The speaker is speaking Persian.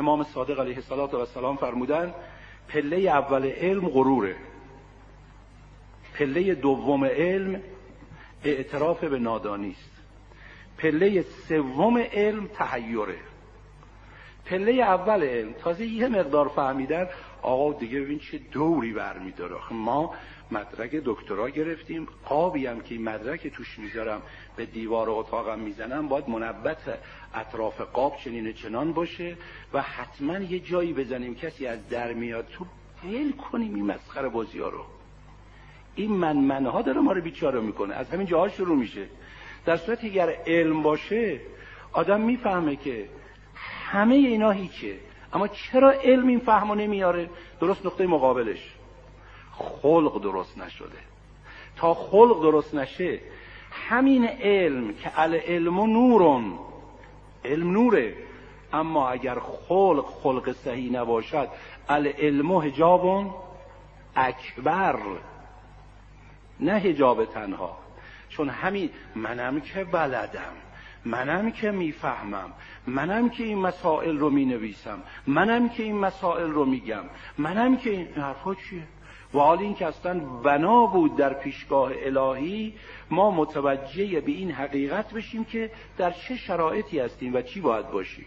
امام صادق علیه السلام فرمودن پله اول علم غروره. پله دوم علم اعتراف به نادانی است پله سوم علم تحیره. پله اول علم. تازه یه مقدار فهمیدن آقا دیگه ببین چه دوری برمیداره ما مدرک دکترا گرفتیم. قابی هم که مدرک توش می‌ذارم به دیوار اتاقم می‌زنم باید منبت اطراف قاب چنین چنان باشه و حتما یه جایی بزنیم کسی از در میاد تو ول کنیم این مسخره بازی ها رو. این من منها داره ما رو بیچاره می‌کنه. از همین جاها شروع میشه. در صورتی اگر علم باشه آدم می‌فهمه که همه اینا هیچه. اما چرا علم این فهمو نمیاره؟ درست نقطه مقابلش. خلق درست نشده. تا خلق درست نشه همین علم که علم و نورون علم نوره. اما اگر خلق خلق صحیح نباشد العلم و حجابون اکبر. نه حجاب تنها. چون همین منم که بلدم منم که می‌فهمم. منم که این مسائل رو می‌نویسم. منم که این مسائل رو میگم. منم که این حرفا چیه؟ و حال این که اصلا بنا بود در پیشگاه الهی ما متوجه به این حقیقت بشیم که در چه شرایطی هستیم و چی باید باشیم.